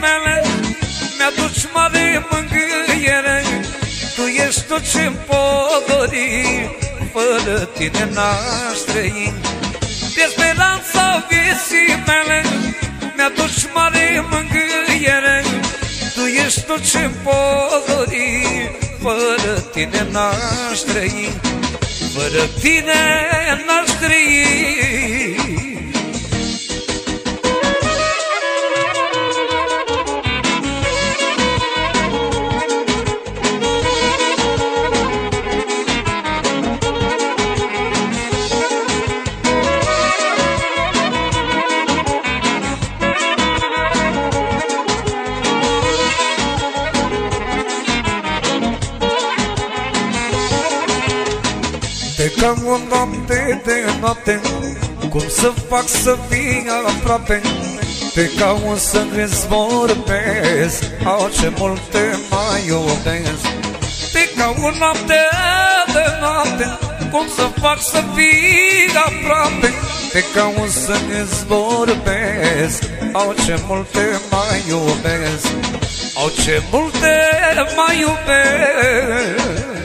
mele Mi-aduci mare mângâiere. Tu ești tot ce-mi pot dori Fără tine n-aș trăi. De speranța vieții mele Mi-aduci mare mângâiere. Tu ești tot ce-mi pot dori Fără tine n-aș trăi. Fără tine n-aș trăi Te cam o noapte de noapte Cum să fac să vii aproape? Te caut să-ți vorbesc Au ce mult te mai iubesc. Te caut noapte de noapte Cum să fac să vii aproape? Te caut să-ți vorbesc Au ce mult te mai iubesc. Au ce mult te mai iubesc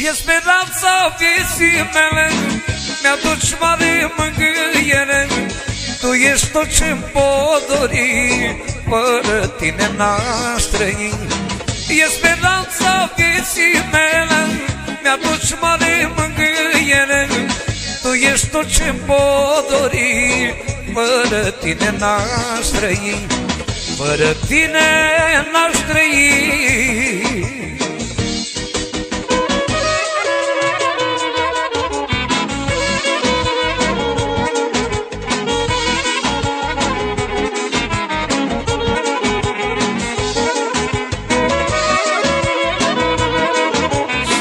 E speranța vieții mele Mi-aduci mare mângâiere. Tu ești tot ce-mi pot dori Fără tine n-aș trăi. E speranța vieții mele Mi-aduci mare mângâiere. Tu ești tot ce-mi pot dori Fără tine n-aș trăi. Fără tine n-aș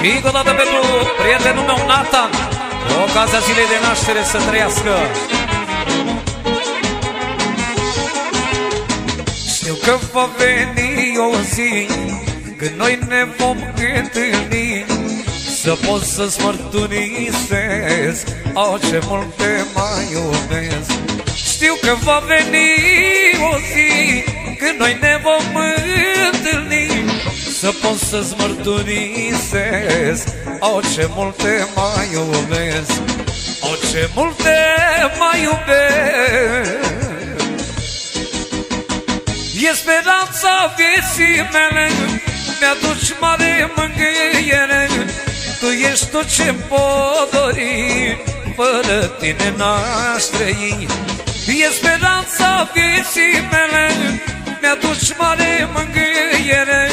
Și încă o dată pentru prietenul meu Nathan Cu ocazia zilei de naștere să trăiască. Știu că va veni o zi Când noi ne vom întâlni Să pot să-ți mărturisesc O, ce mult te mai iubesc Știu că va veni o zi Când noi ne vom întâlni să pot să-ți mărturisesc O, ce multe mai iubesc O, ce multe mai iubesc. E speranța vieții mele Mi-aduci mare mângâiere. Tu ești tot ce-mi pot dori Fără tine n-aș trăi. E speranța vieții mele Mi-aduci mare mângâiere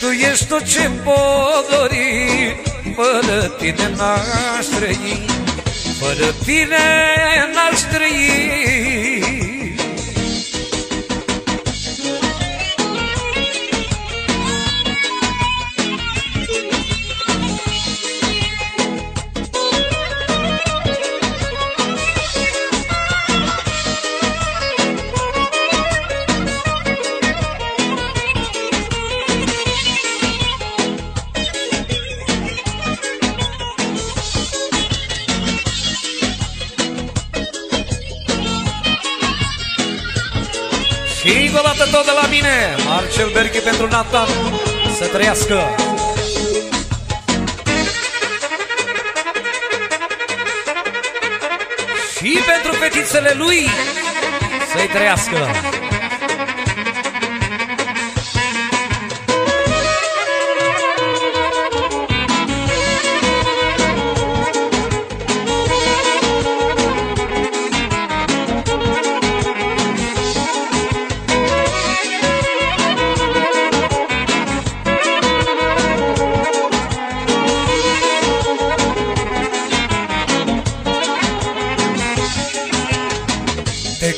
tu ești tot ce-mi pot dori. Fără tine n-aș trăi Fără tine n-aș trăi Și încă o dată tot de la mine Marcel Berghi pentru Nathan Să trăiască. Și pentru fetițele lui Să-i trăiască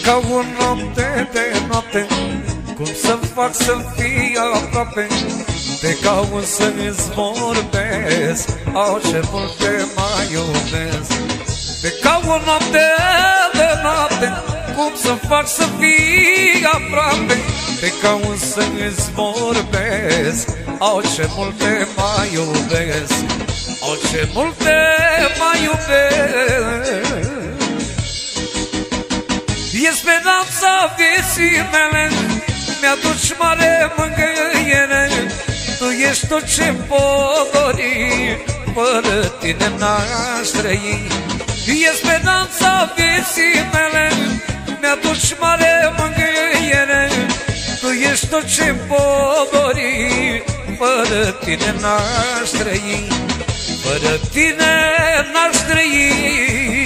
Te caut noapte de noapte Cum să fac să fii aproape? Te caut să-ți vorbesc Au ce mult te mai iubesc. Te caut noapte de noapte Cum să fac să fii aproape? Te caut să-ți vorbesc Au ce mult te mai iubesc. Au ce mult te mai iubesc. E speranța vieții mele. Mi-aduci mare mângâiere. Tu ești tot ce pot dori Fără tine n-aș trăi. E speranța vieții mele. Mi-aduci mare mângâiere. Tu ești tot ce pot dori Fără tine n-aș trăi. Fără tine n-aș trăi